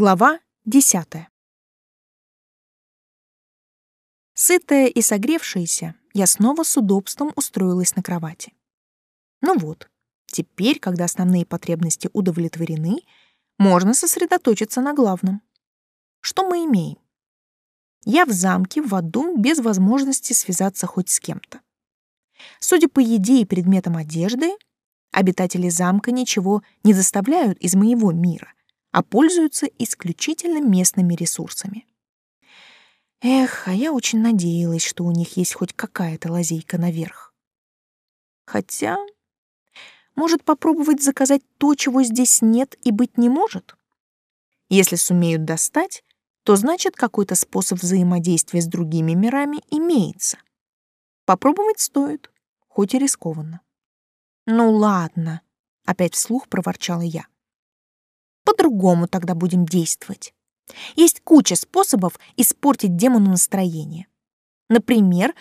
Глава десятая. Сытая и согревшаяся, я снова с удобством устроилась на кровати. Ну вот, теперь, когда основные потребности удовлетворены, можно сосредоточиться на главном. Что мы имеем? Я в замке, в аду, без возможности связаться хоть с кем-то. Судя по еде и предметам одежды, обитатели замка ничего не заставляют из моего мира, а пользуются исключительно местными ресурсами. Эх, а я очень надеялась, что у них есть хоть какая-то лазейка наверх. Хотя, может попробовать заказать то, чего здесь нет и быть не может? Если сумеют достать, то значит какой-то способ взаимодействия с другими мирами имеется. Попробовать стоит, хоть и рискованно. Ну ладно, опять вслух проворчала я. По-другому тогда будем действовать. Есть куча способов испортить демону настроение. Например,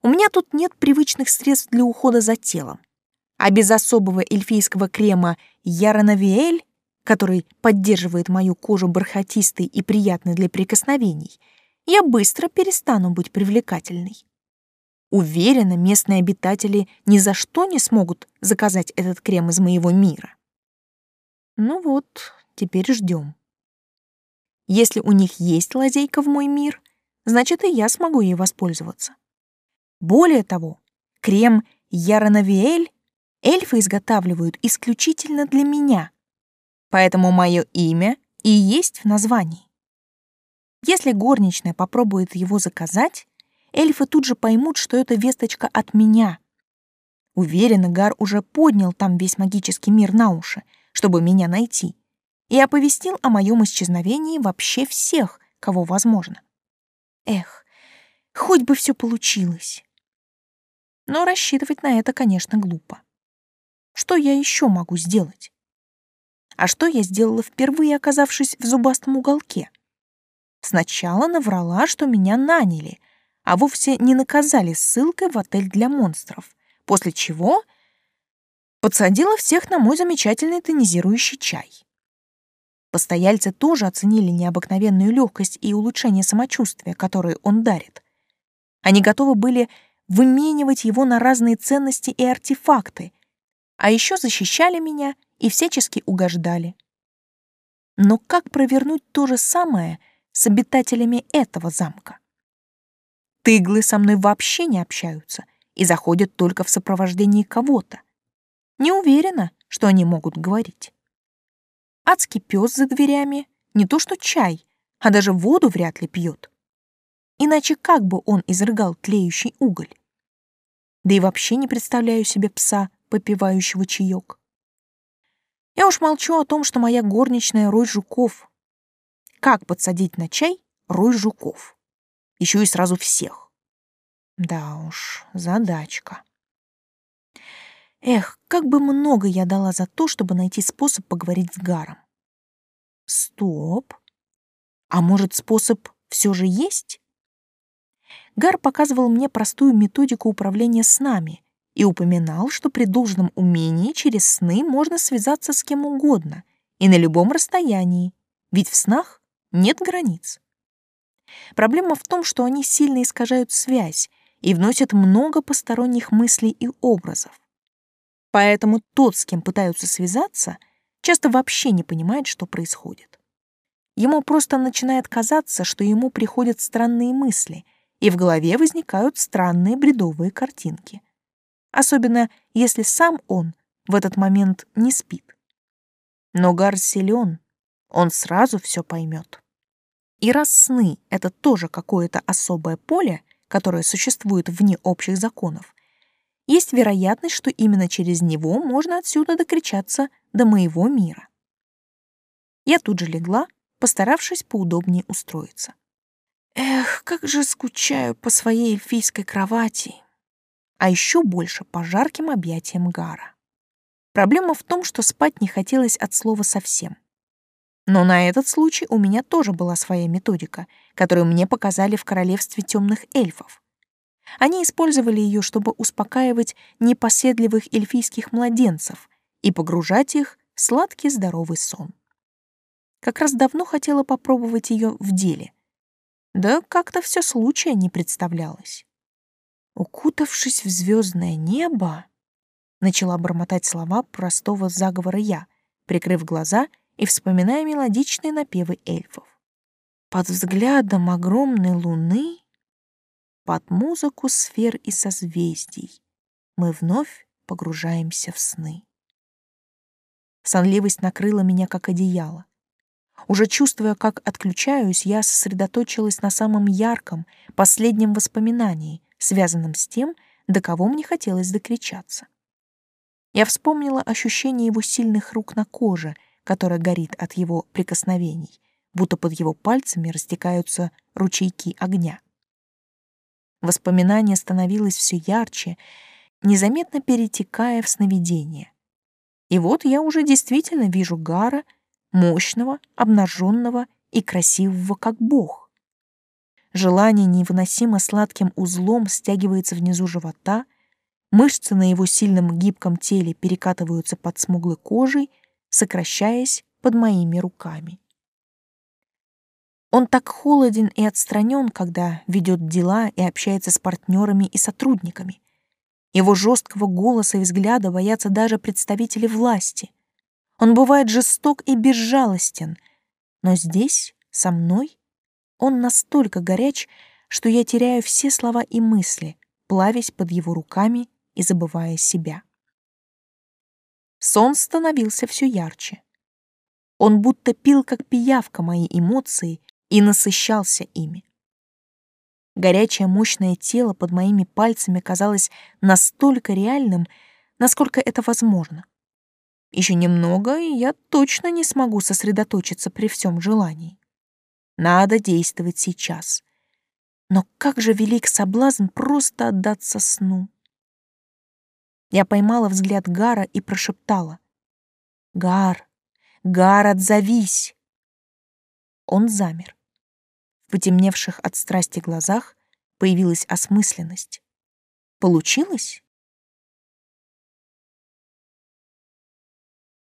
у меня тут нет привычных средств для ухода за телом. А без особого эльфийского крема Яроновиэль, который поддерживает мою кожу бархатистой и приятной для прикосновений, я быстро перестану быть привлекательной. Уверена, местные обитатели ни за что не смогут заказать этот крем из моего мира. Ну вот, Теперь ждем. Если у них есть лазейка в мой мир, значит и я смогу ей воспользоваться. Более того, крем Яроновиэль эльфы изготавливают исключительно для меня, поэтому мое имя и есть в названии. Если горничная попробует его заказать, эльфы тут же поймут, что это весточка от меня. Уверена, Гар уже поднял там весь магический мир на уши, чтобы меня найти и оповестил о моем исчезновении вообще всех, кого возможно. Эх, хоть бы все получилось. Но рассчитывать на это, конечно, глупо. Что я еще могу сделать? А что я сделала впервые, оказавшись в зубастом уголке? Сначала наврала, что меня наняли, а вовсе не наказали ссылкой в отель для монстров, после чего подсадила всех на мой замечательный тонизирующий чай. Постояльцы тоже оценили необыкновенную легкость и улучшение самочувствия, которые он дарит. Они готовы были выменивать его на разные ценности и артефакты, а еще защищали меня и всячески угождали. Но как провернуть то же самое с обитателями этого замка? Тыглы со мной вообще не общаются и заходят только в сопровождении кого-то. Не уверена, что они могут говорить. Адский пес за дверями не то что чай, а даже воду вряд ли пьет. Иначе как бы он изрыгал тлеющий уголь? Да и вообще не представляю себе пса, попивающего чаек. Я уж молчу о том, что моя горничная рой жуков. Как подсадить на чай рой жуков? Еще и сразу всех. Да уж, задачка. Эх, как бы много я дала за то, чтобы найти способ поговорить с Гаром. Стоп. А может, способ все же есть? Гар показывал мне простую методику управления снами и упоминал, что при должном умении через сны можно связаться с кем угодно и на любом расстоянии, ведь в снах нет границ. Проблема в том, что они сильно искажают связь и вносят много посторонних мыслей и образов. Поэтому тот, с кем пытаются связаться, часто вообще не понимает, что происходит. Ему просто начинает казаться, что ему приходят странные мысли, и в голове возникают странные бредовые картинки. Особенно, если сам он в этот момент не спит. Но Гар силен, он сразу все поймет. И раз сны — это тоже какое-то особое поле, которое существует вне общих законов, есть вероятность, что именно через него можно отсюда докричаться до моего мира. Я тут же легла, постаравшись поудобнее устроиться. Эх, как же скучаю по своей эльфийской кровати. А еще больше по жарким объятиям Гара. Проблема в том, что спать не хотелось от слова совсем. Но на этот случай у меня тоже была своя методика, которую мне показали в королевстве темных эльфов. Они использовали ее, чтобы успокаивать непоседливых эльфийских младенцев и погружать их в сладкий здоровый сон. как раз давно хотела попробовать ее в деле. Да как-то все случая не представлялось. Укутавшись в звездное небо, начала бормотать слова простого заговора я, прикрыв глаза и вспоминая мелодичные напевы эльфов. Под взглядом огромной луны, под музыку сфер и созвездий, мы вновь погружаемся в сны. Сонливость накрыла меня как одеяло. Уже чувствуя, как отключаюсь, я сосредоточилась на самом ярком, последнем воспоминании, связанном с тем, до кого мне хотелось докричаться. Я вспомнила ощущение его сильных рук на коже, которая горит от его прикосновений, будто под его пальцами растекаются ручейки огня. Воспоминание становилось все ярче, незаметно перетекая в сновидение. И вот я уже действительно вижу Гара, мощного, обнаженного и красивого, как бог. Желание невыносимо сладким узлом стягивается внизу живота, мышцы на его сильном гибком теле перекатываются под смуглой кожей, сокращаясь под моими руками. Он так холоден и отстранен, когда ведет дела и общается с партнерами и сотрудниками. Его жесткого голоса и взгляда боятся даже представители власти. Он бывает жесток и безжалостен, но здесь, со мной, он настолько горяч, что я теряю все слова и мысли, плавясь под его руками и забывая себя. Сон становился все ярче. Он будто пил, как пиявка, мои эмоции и насыщался ими. Горячее мощное тело под моими пальцами казалось настолько реальным, насколько это возможно. Еще немного, и я точно не смогу сосредоточиться при всем желании. Надо действовать сейчас. Но как же велик соблазн просто отдаться сну. Я поймала взгляд Гара и прошептала. «Гар, Гар, отзовись!» Он замер. Потемневших от страсти глазах появилась осмысленность. Получилось?